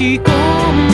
是多么